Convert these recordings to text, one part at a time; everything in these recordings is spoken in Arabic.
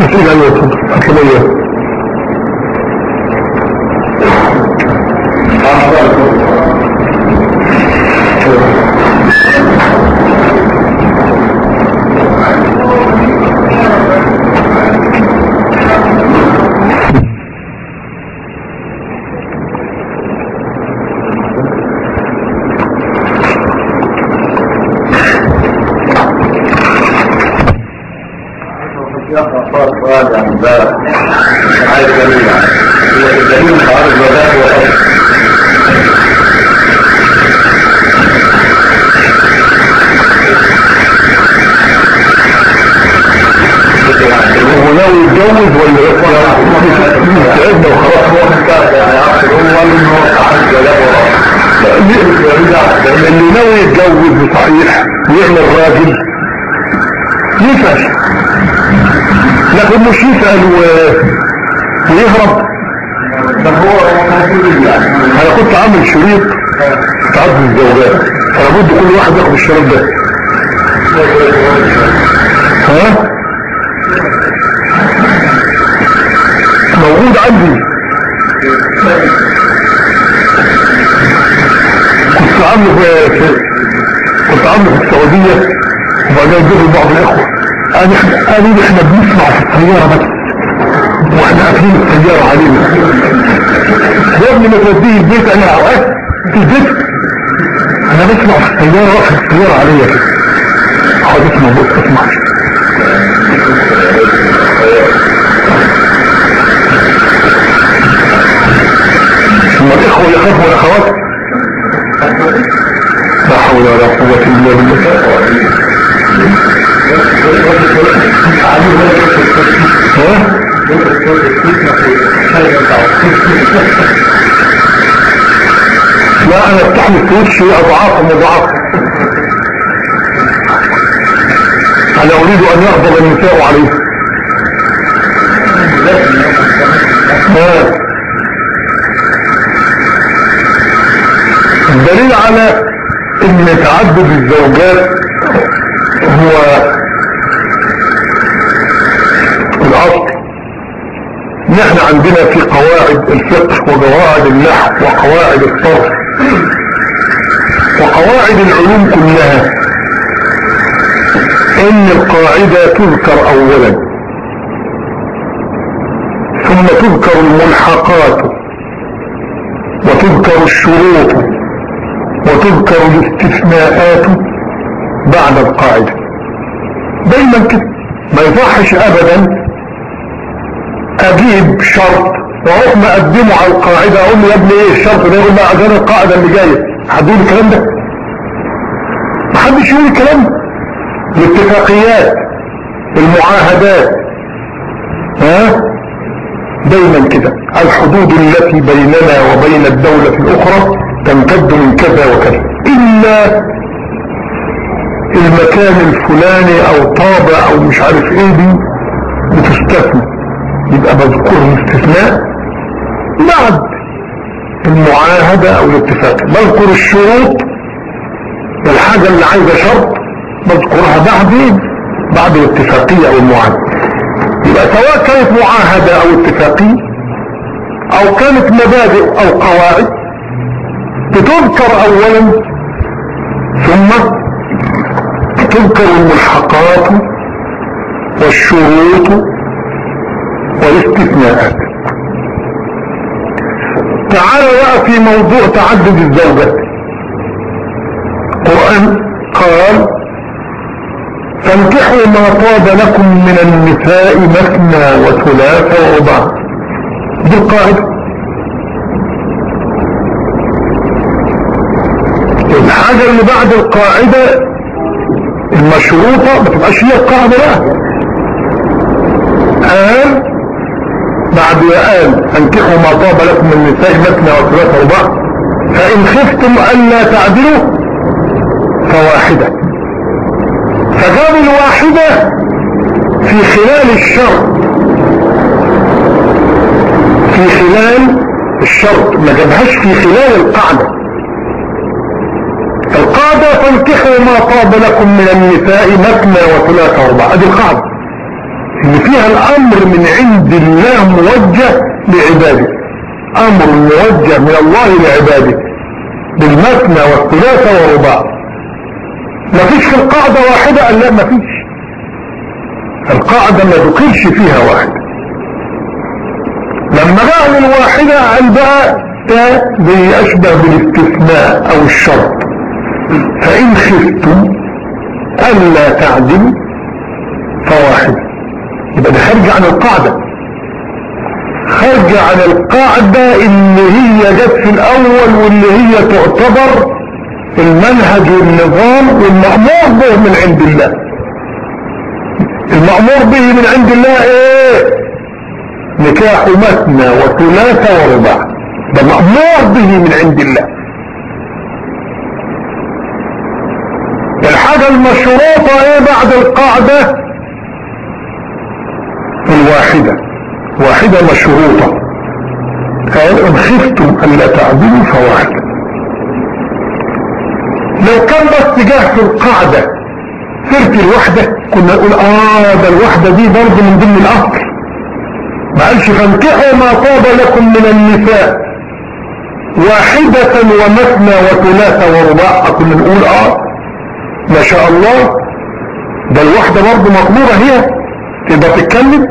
مسؤول عن الوصول أطلبية راجع ناوي يتجوز ولا وخلاص هو يعني هو انه اللي ناوي يتجوز بصحيح ويعمل راجل يسأل لكن مش يسأل و... ويهرب طب هو موجود يعني أنا كنت عامل شريط تعدد الزوجات فلا بد كل واحد ياخد الشريط ده ها موجود عندي. كنت عامله في كنت عامله في السعودية وبعدين اديته لبعض الإخوة. قال إحنا قالوا لي إحنا بنسمع في السيارة بس. وإحنا قافلين السيارة علينا. يا ابني ما توديه البيت أنا اوقات في البيت. أنا بسمع في السيارة واقف السيارة عليا. كده اقعد اسمع. ثم الاخوة يخافوا الاخوات لا حول ولا قوة إلا بالله؟ لا أنا استحمل في وشي أضعاف مضاعفة أنا أريد أن يغضب النساء عليه. الدليل على إن تعدد الزوجات هو الأصل. نحن عندنا في قواعد الفقه وقواعد النحو وقواعد الصرف. وقواعد العلوم كلها إن القاعدة تذكر اولا. ثم تذكر الملحقات. وتذكر الشروط. وتذكر الاستثناءات بعد القاعدة. دايما كده. ما يصحش ابدا أجيب شرط وأروح مقدمه على القاعدة أقول يا ابني إيه الشرط ده؟ يقول لي القاعدة اللي جاية. حد يقول الكلام ده. محدش يقول الكلام ده. الاتفاقيات المعاهدات. ها؟ دايما كده. الحدود التي بيننا وبين الدولة الأخرى تمتد من كذا وكذا. إلا المكان الفلاني أو طابع أو مش عارف إيه دي بتستثنى. يبقى مذكور استثناء بعد المعاهدة أو الاتفاق. بذكر الشروط الحاجة اللي عايزة شرط بذكرها بعدين بعد الاتفاقية أو المعاهدة. يبقى سواء كانت معاهدة أو اتفاقية أو كانت مبادئ أو قواعد بتذكر اولا ثم تذكر الملحقات والشروط والاستثناءات. تعال بقى في موضوع تعدد الزوجات القرآن قال فانكحوا ما طاب لكم من النساء مثنى وثلاث ورباع. دي القاعدة الحاجة اللي بعد القاعدة المشروطة ما تبقاش هي القاعدة بقى قال بعد قال فانكحوا ما طاب لكم من النساء مثنى وثلاث ورباع فإن خفتم ألا تعدلوا فواحدة. فجاب الواحدة في خلال الشرط في خلال الشرط ما جابهاش في خلال القاعدة. القاعدة فانكحوا ما طاب لكم من النساء مثنى وثلاث واربعة ادي القاعدة. اللي فيها الأمر من عند الله موجه لعباده. أمر موجه من الله لعباده. بالمثنى والثلاثة والرباع مفيش في القاعدة واحدة لا مفيش القاعدة ما ذكرش فيها واحد. لما جاء للواحدة قال بقى ده أشبه بالاستثناء أو الشرط. فإن خفتم ألا تعدلوا فواحد. يبقى ده خارج عن القاعدة. خارج عن القاعدة اللي هي جت في الأول واللي هي تعتبر المنهج والنظام والمأمور به من عند الله. المأمور به من عند الله إيه؟ نكاح مثنى وثلاثة ورباع. ده مأمور به من عند الله الحاجة المشروطة إيه بعد القاعدة الواحدة. واحدة مشروطة. قال إن خفتم الا تعدلوا فواحدة لو كان جه في القاعدة سيرة الوحدة كنا نقول آه ده الوحدة دي برضه من ضمن الأصل. ما قالش فانكحوا ما طاب لكم من النساء. واحدة ومثنى وثلاثة ورباع كنا نقول آه. ما شاء الله. ده الوحدة برضه مقبولة هي. تقدر تتكلم؟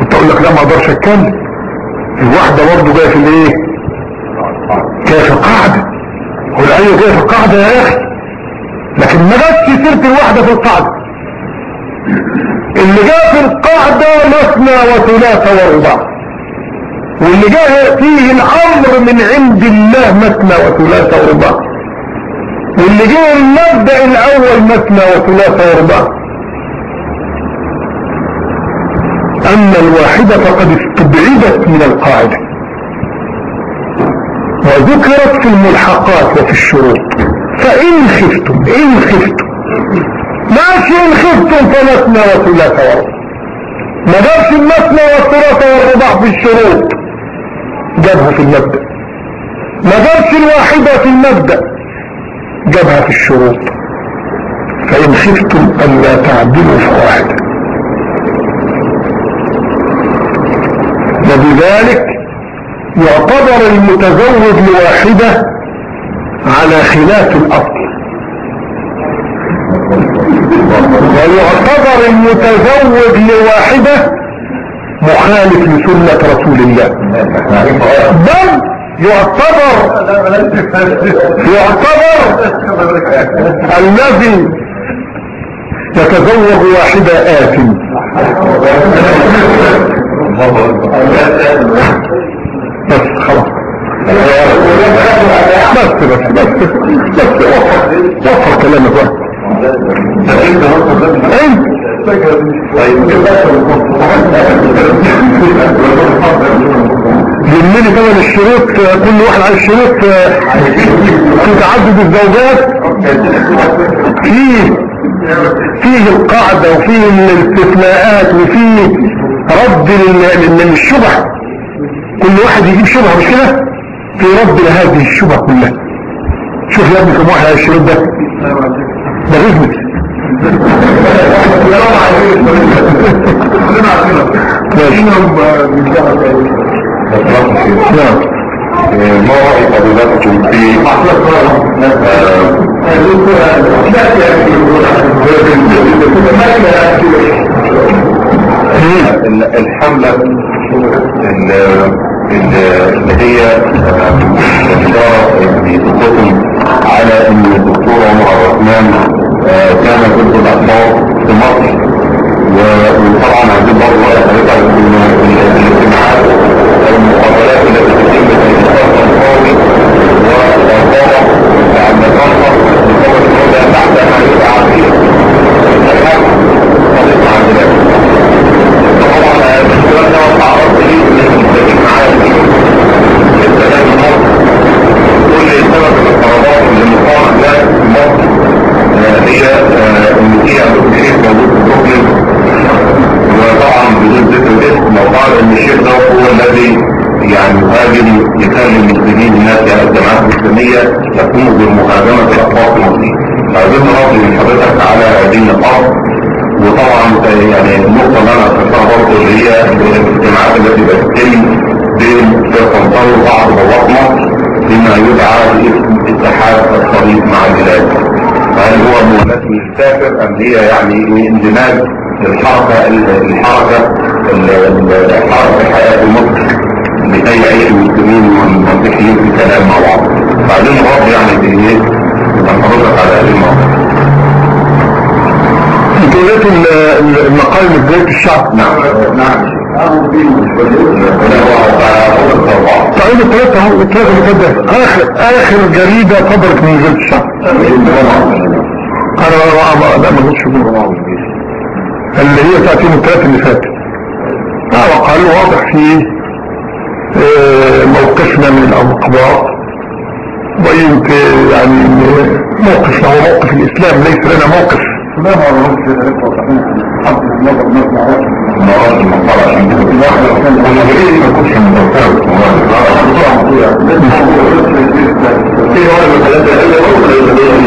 كنت أقول لك لا ما أقدرش أتكلم. الوحدة برضه جاية في الإيه؟ جاية في القاعدة. قول أيوه جاية في القاعدة يا أخي. لكن ما جاتش سيرة الوحدة في القاعدة. اللي جاء في القاعدة مثنى وثلاثة ورباع واللي جاء فيه الأمر من عند الله مثنى وثلاثة ورباع واللي جاء المبدأ الأول مثنى وثلاثة ورباع أما الواحدة فقد استبعدت من القاعدة. وذكرت في الملحقات وفي الشروط. فإن خفتم إن خفتم. ماشي إن خفتم فمثنى وثلاثة ورباع ما جابش المثنى والثلاثة والرباع في الشروط. جابها في المبدأ. ما جابش الواحدة في المبدأ. في الشروط. فإن خفتم ألا تعدلوا فواحدة وبذلك يعتبر المتزوج لواحدة على خلاف الأصل. ويعتبر المتزوج لواحدة مخالف لسنة رسول الله. بل يعتبر يعتبر الذي يتزوج واحدة آثم بس خلاص. بس بس بس بس وفر كلامك بقى. انت طبعا الشروط كل واحد على الشروط في تعدد الزوجات. فيه فيه القاعدة وفيه الاستثناءات وفيه رد للشبه. كل واحد يجيب شبهة مش كده؟ في رد لهذه الشبهة كلها. شوف يا ابني كم واحد على الشروط ده. ده غزمت ما رأي حضراتكم في الحملة اللي هي الإدارة في تقوم على أن الدكتور عمر الرحمن كان ضد الأخبار في مصر وطبعا هذه برضه على الاجتماعات والمقابلات التي تتم في الفرق القومي والإدارة عن نظافة بسبب الدولة بعد ما يبقى عظيم يسافر أم هي يعني اندماج للحركة الحركة الحركة الحياة في مصر لكي يعيش المسلمين والمسيحيين في كلام مع بعض. بعدين رد يعني في إيه؟ حضرتك على هذه المواضيع أنت المقال من بداية الشعب. نعم نعم. طيب الثلاثة اهو الثلاثة اللي فات ده. اخر آخر جريدة صدرت من وزارة الشعب. أنا ما ما- لا ما قلتش كده. اللي هي بتاعت يوم الثلاث اللي فات آه وقال واضح في آه، موقفنا من الاقباط بينت آه، يعني إن موقفنا هو موقف الاسلام ليس لنا موقف لا ما هو حط النظر نسمع مرات المقطع عشان كده أنا بريد ما كنتش متوقع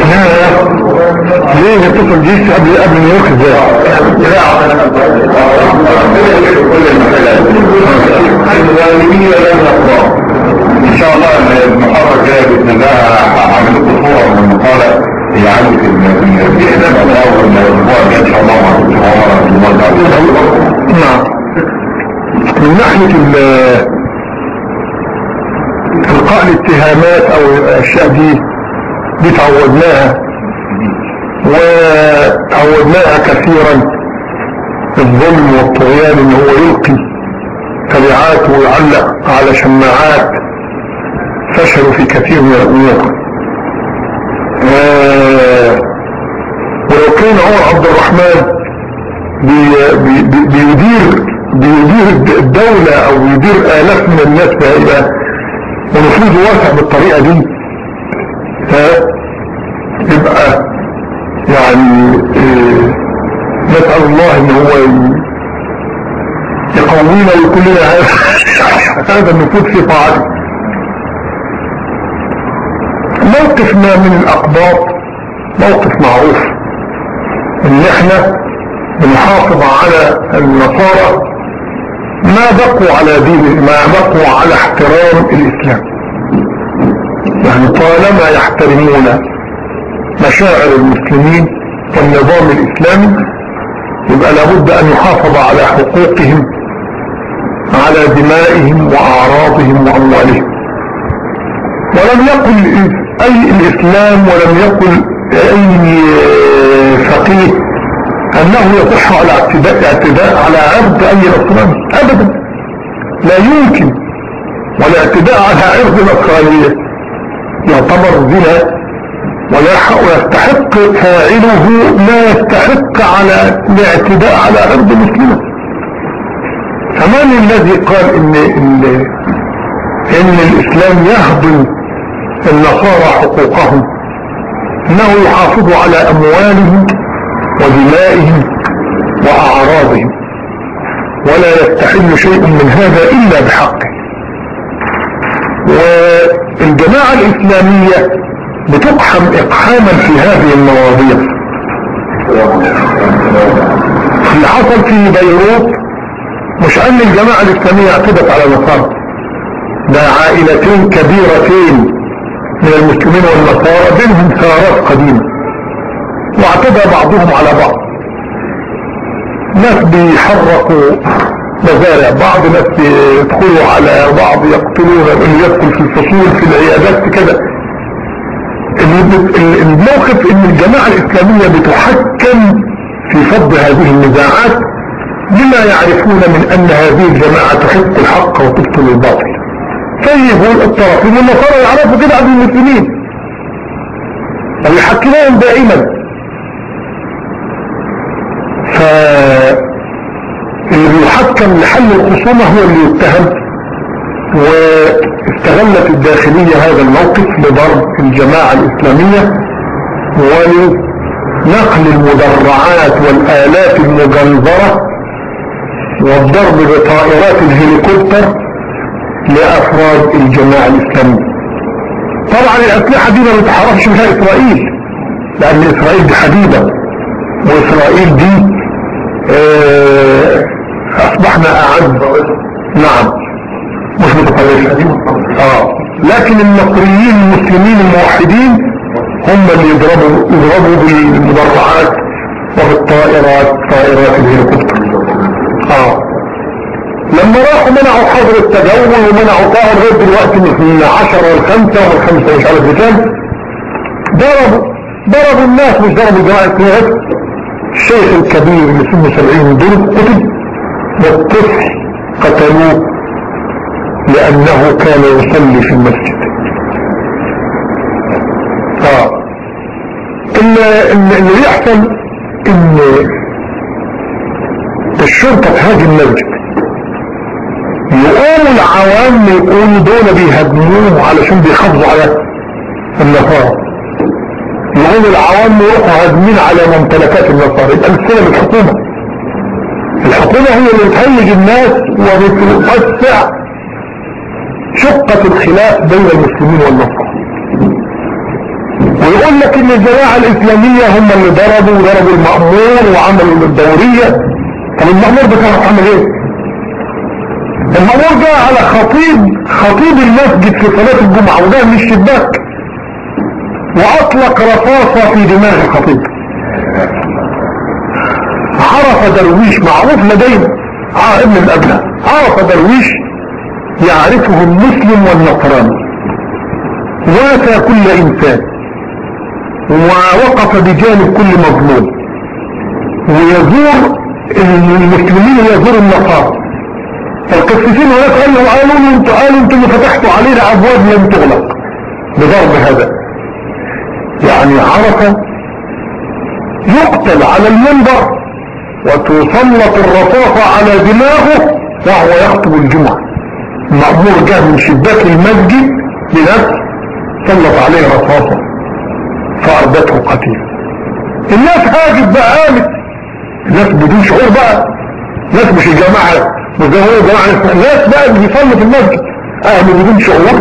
لا ليه يتصل جيش قبل قبل نيويورك إزاي ان شاء الله المحاضرة الجاية باذن الله هعمل لكم صورة من المقالة هي عندي في ال- في والاسبوع الجاي ان شاء الله مع الدكتور نعم من ناحية ال- إلقاء الاتهامات أو الأشياء دي دي تعودناها وتعودناها كثيرا. الظلم والطغيان إن هو يلقي. تبعات ويعلق على شماعات فشلوا في كثير من الأمور. آه، ولو كان عمر عبد الرحمن بي- بي- بي- بيدير بيدير الدولة أو بيدير آلاف من الناس بهيبة ونفوذه واسع بالطريقة دي ها يبقى يعني آه، نسأل الله ان هو يقوينا ويكون هذا. النفوذ في طاعته موقفنا من الاقباط موقف معروف. إن إحنا بنحافظ على النصارى ما بقوا على دين ما بقوا على احترام الإسلام. يعني طالما يحترمون مشاعر المسلمين والنظام الإسلامي يبقى لابد أن يحافظ على حقوقهم على دمائهم وأعراضهم وأموالهم. ولم يقل أي الإسلام ولم يقل أي فقيه أنه يصح على اعتداء اعتداء على عرض أي نصراني ابدا. لا يمكن. والاعتداء على عرض نصرانية. يعتبر زنا. ويستحق فاعله ما يستحق على الاعتداء على عرض مسلمة. فمن الذي قال ان ان إن الإسلام يهضم النصارى حقوقهم؟ إنه يحافظ على أموالهم ودمائهم وأعراضهم. ولا يستحل شيء من هذا إلا بحقه. والجماعة الإسلامية بتقحم إقحاما في هذه المواضيع. اللي حصل في بيروت مش أن الجماعة الإسلامية اعتدت على النصارى ده عائلتين كبيرتين من المسلمين والنصارى بينهم ثارات قديمة واعتدى بعضهم على بعض. ناس بيحرقوا مزارع بعض ناس بيدخلوا على بعض يقتلون اللي يدخل في الفصول في العيادات كده الموقف إن الجماعة الإسلامية بتحكم في فض هذه النزاعات لما يعرفون من أن هذه الجماعة تحق الحق وتبطل الباطل. طيب الطرفين والنصارى يعرفوا كده عن المسلمين. ويحكمون دائما. ف اللي بيحكم لحل الخصومة هو اللي يتهم. واستغلت الداخلية هذا الموقف لضرب الجماعة الإسلامية ولنقل المدرعات والآلات المجنزرة والضرب بطائرات الهليكوبتر لأفراد الجماعة الإسلامية. طبعا الأسلحة دي ما بتحركش بها إسرائيل لأن إسرائيل دي حديدة وإسرائيل دي آه أصبحنا أعز. نعم. مش متطرفين آه. لكن المصريين المسلمين الموحدين هم اللي يضربوا يضربوا بالمدرعات وبالطائرات طائرات الهليكوبتر. آه. لما راحوا منعوا حظر التجول ومنعوا طائر لغايه دلوقتي من 10 والخمسة والخمسة مش عارف بكام ضربوا ضربوا الناس مش ضربوا جماعة ناس الشيخ الكبير اللي سنه 70 دول قتل والطفل قتلوه لأنه كان يصلي في المسجد. آه. اللي يحصل إن الشرطة تهاجم المسجد يقوموا العوام يقولوا دول بيهاجموه علشان بيحافظوا على النصارى. يقوموا العوام يروحوا هاجمين على ممتلكات النصارى. يبقى السنة بالحكومة الحكومة هي اللي بتهيج الناس وبتوسع شقة الخلاف بين المسلمين والنصارى ويقول لك إن الجماعة الإسلامية هم اللي ضربوا وضربوا المأمور وعملوا الدورية. طب المأمور ده كان عمل إيه؟ المأمور جاء على خطيب خطيب المسجد في صلاة الجمعة وده من الشباك. وأطلق رصاصة في دماغ الخطيب عرف درويش معروف لدينا آه ابن الأبناء. عرف درويش يعرفه المسلم والنصراني. واتى كل إنسان. ووقف بجانب كل مظلوم. ويزور المسلمين ويزور النصارى. فالقسيسين هناك قالوا قالوا له أنتوا قالوا أنتوا اللي فتحتوا علينا أبواب لم تغلق. بضرب هذا. يعني عرف يقتل على المنبر وتسلط الرصاصة على دماغه وهو يخطب الجمعة. مأمور جاء من شباك المسجد بنفس سلط عليه رصاصة فأردته قتيل الناس هاجت بقى قامت. الناس بدون شعور بقى. ناس مش الجماعة مش جماعة ناس بقى اللي بيصلوا في المسجد. قاموا بدون شعور.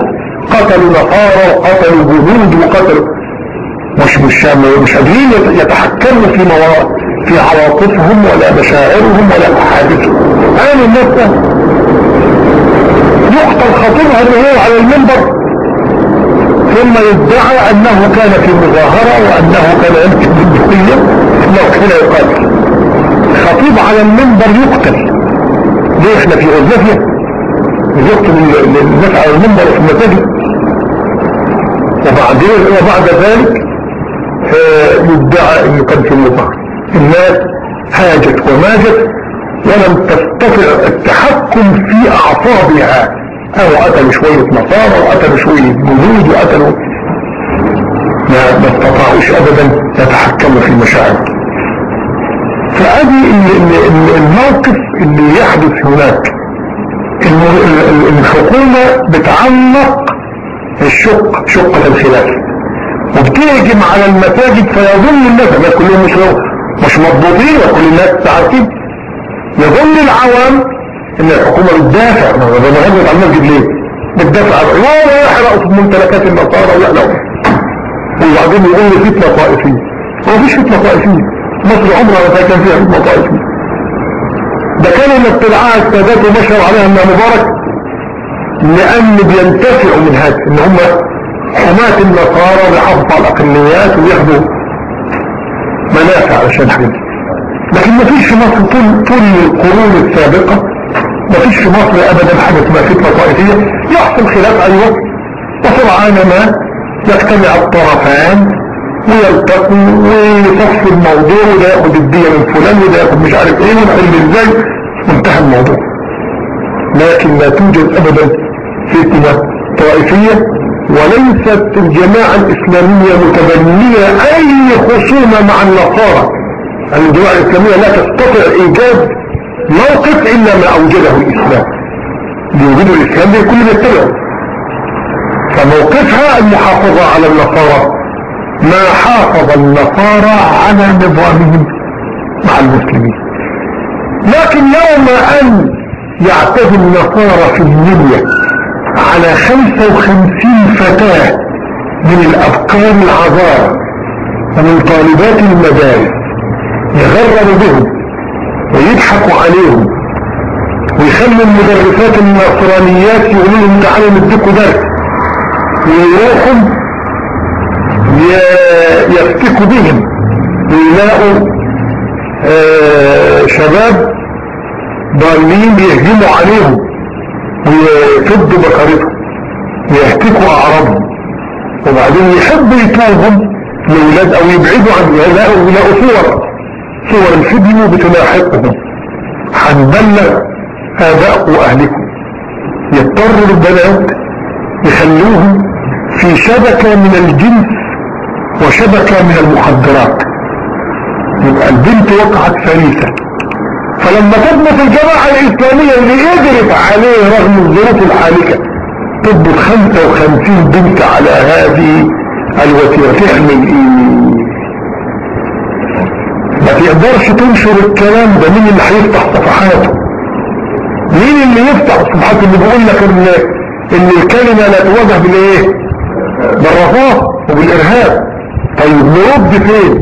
قتلوا نصارى وقتلوا جنود وقتلوا. مش مش مش قادرين يتحكموا في مواقف في عواطفهم ولا مشاعرهم ولا أحاديثهم. قالوا الناس يقتل خطيبها الرهيب على المنبر. ثم يدعى أنه كان في مظاهرة وأنه كان يمكن بالدقية انه كان يقاتل. خطيب على المنبر يقتل. ليه إحنا في غزافية يقتل الناس على المنبر في المساجد وبعدين وبعد ذلك يدعى انه كان في مظاهرة الناس هاجت وماجت ولم تستطع التحكم في أعصابها. أو قتلوا شوية نصارى وقتلوا شوية جنود وقتلوا ما ما استطاعوش ابدا يتحكموا في المشاعر. فادي الموقف اللي يحدث هناك الحكومة بتعلق الشق شقة الخلاف. وبتهجم على المساجد فيظن الناس الناس كلهم مش مش مضبوطين وكل الناس عارفين يظن العوام إن الحكومة بتدافع. ما هو ده مهمة على المسجد ليه؟ بتدافع لا يحرقوا في ممتلكات النصارى ولا لا. وبعدين يقول لي فتنة طائفية. هو مفيش فتنة طائفية. مصر عمرها ما كان فيها فتنة طائفية. ده كانوا الاطلاعات السادات وبشر عليها أنها مبارك لأن بينتفعوا من هذا. إن هم حماة النصارى بيحافظوا على الاقليات وياخدوا منافع علشان حاجة. لكن ما فيش في مصر طول طول القرون السابقة ما فيش في مصر ابدا حاجة اسمها فتنة طائفية. يحصل خلاف أيوه. وسرعان ما يجتمع الطرفان ويلتقوا ويصفوا الموضوع وده ياخد الدية من فلان وده ياخد مش عارف إيه ونحل إزاي. وانتهى الموضوع. لكن لا توجد ابدا فتنة طائفية وليست الجماعة الإسلامية متبنية أي خصومة مع النصارى. الجماعة الإسلامية لا تستطيع إيجاد موقف إلا ما أوجده الإسلام. ليوجدوا الإسلام لكل يتبعه. فموقفها المحافظة على النصارى. ما حافظ النصارى على نظامهم مع المسلمين. لكن يوم أن يعتدي النصارى في الدنيا على 55 فتاة من الافكار العذارى ومن طالبات المدارس يغرر بهم. ويضحكوا عليهم. ويخلوا المدرسات النصرانيات يقولوا لهم تعالوا نديكوا درس ويروحوا يفتكوا بهم. ويلاقوا آه شباب ضالين بيهجموا عليهم. ويفضوا بكرتهم ويهتكوا أعراضهم. وبعدين يحبوا يتوبوا لولاد أو يبعدوا عن يلاقوا صور. صور بتلاحقهم. هنبلغ آباء واهلكم يضطروا البنات يخلوهم في شبكة من الجنس وشبكة من المخدرات يبقى البنت وقعت فريسة. فلما تضبط الجماعة الإسلامية اللي قدرت عليه رغم الظروف الحالكة تضبط 55 بنت على هذه الوتيرة. تعمل إيه؟ ما تقدرش تنشر الكلام ده مين اللي هيفتح صفحاته؟ مين اللي يفتح الصفحات اللي بيقول لك ان إن الكلمة لا تواجه بالايه بالرفاه وبالإرهاب. طيب نرد فين؟